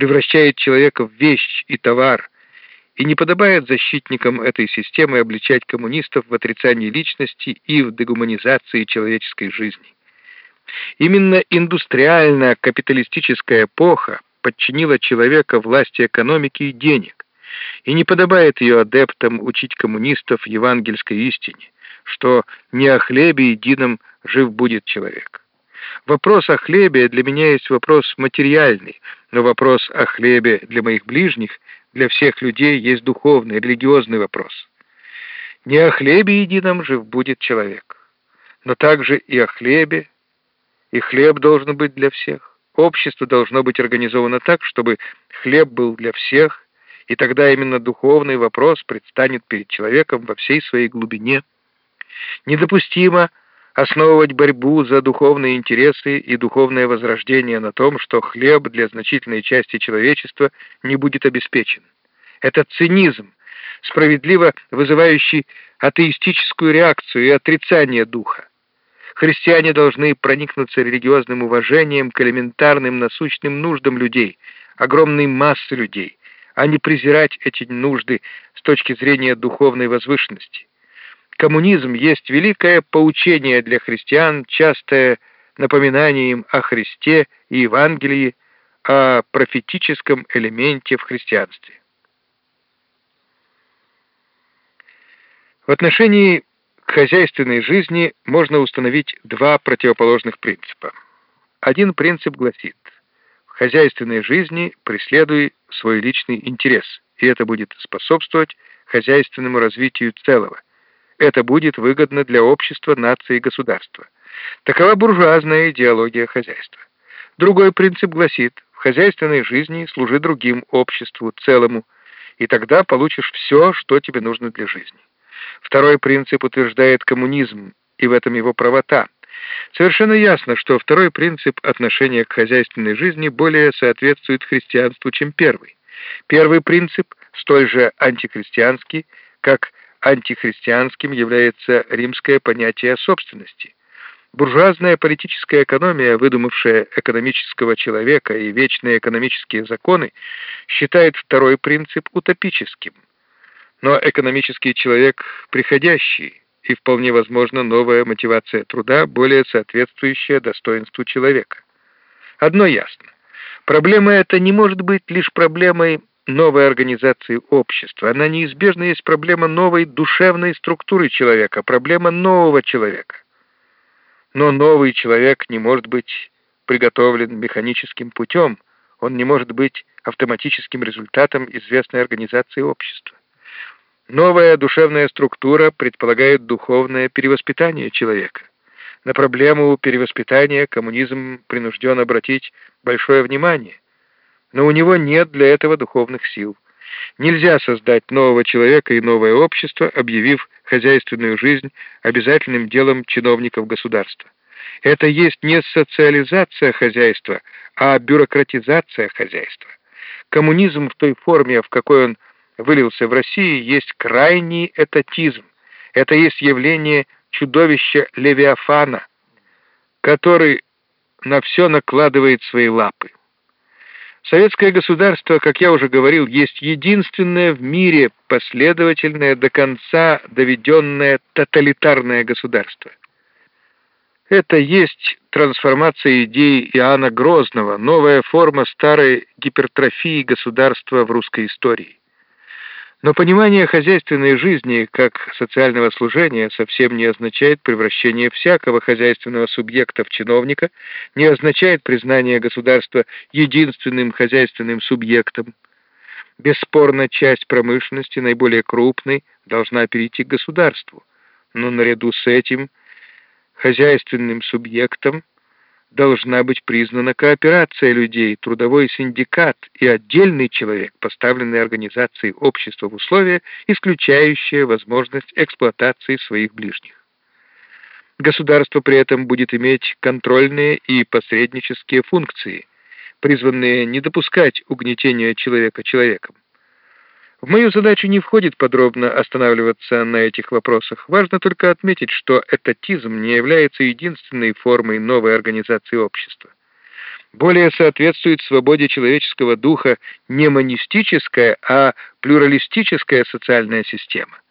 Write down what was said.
превращает человека в вещь и товар, и не подобает защитникам этой системы обличать коммунистов в отрицании личности и в дегуманизации человеческой жизни. Именно индустриальная капиталистическая эпоха подчинила человека власти экономики и денег, и не подобает ее адептам учить коммунистов евангельской истине, что не о хлебе едином жив будет человек. Вопрос о хлебе для меня есть вопрос материальный, но вопрос о хлебе для моих ближних, для всех людей есть духовный, религиозный вопрос. Не о хлебе едином жив будет человек, но также и о хлебе, и хлеб должен быть для всех. Общество должно быть организовано так, чтобы хлеб был для всех, и тогда именно духовный вопрос предстанет перед человеком во всей своей глубине. Недопустимо основывать борьбу за духовные интересы и духовное возрождение на том, что хлеб для значительной части человечества не будет обеспечен. Это цинизм, справедливо вызывающий атеистическую реакцию и отрицание духа. Христиане должны проникнуться религиозным уважением к элементарным насущным нуждам людей, огромной массы людей, а не презирать эти нужды с точки зрения духовной возвышенности. Коммунизм есть великое поучение для христиан, частое напоминание им о Христе и Евангелии, о профетическом элементе в христианстве. В отношении к хозяйственной жизни можно установить два противоположных принципа. Один принцип гласит, в хозяйственной жизни преследуй свой личный интерес, и это будет способствовать хозяйственному развитию целого – это будет выгодно для общества, нации и государства. Такова буржуазная идеология хозяйства. Другой принцип гласит, в хозяйственной жизни служи другим, обществу, целому, и тогда получишь все, что тебе нужно для жизни. Второй принцип утверждает коммунизм, и в этом его правота. Совершенно ясно, что второй принцип отношения к хозяйственной жизни более соответствует христианству, чем первый. Первый принцип столь же антихристианский, как антихристианским является римское понятие собственности. Буржуазная политическая экономия, выдумавшая экономического человека и вечные экономические законы, считает второй принцип утопическим. Но экономический человек приходящий, и вполне возможно новая мотивация труда, более соответствующая достоинству человека. Одно ясно. Проблема эта не может быть лишь проблемой новой организации общества. Она неизбежно есть проблема новой душевной структуры человека, проблема нового человека. Но новый человек не может быть приготовлен механическим путем, он не может быть автоматическим результатом известной организации общества. Новая душевная структура предполагает духовное перевоспитание человека. На проблему перевоспитания коммунизм принужден обратить большое внимание – но у него нет для этого духовных сил. Нельзя создать нового человека и новое общество, объявив хозяйственную жизнь обязательным делом чиновников государства. Это есть не социализация хозяйства, а бюрократизация хозяйства. Коммунизм в той форме, в какой он вылился в России, есть крайний этатизм. Это есть явление чудовища Левиафана, который на все накладывает свои лапы. Советское государство, как я уже говорил, есть единственное в мире последовательное до конца доведенное тоталитарное государство. Это есть трансформация идей Иоанна Грозного, новая форма старой гипертрофии государства в русской истории. Но понимание хозяйственной жизни как социального служения совсем не означает превращение всякого хозяйственного субъекта в чиновника, не означает признание государства единственным хозяйственным субъектом. Бесспорно, часть промышленности, наиболее крупной, должна перейти к государству, но наряду с этим хозяйственным субъектом должна быть признана кооперация людей, трудовой синдикат и отдельный человек, поставленный организацией общества в условия, исключающие возможность эксплуатации своих ближних. Государство при этом будет иметь контрольные и посреднические функции, призванные не допускать угнетения человека человеком. В мою задачу не входит подробно останавливаться на этих вопросах. Важно только отметить, что этатизм не является единственной формой новой организации общества. более соответствует свободе человеческого духа не монистическая, а плюралистическая социальная система.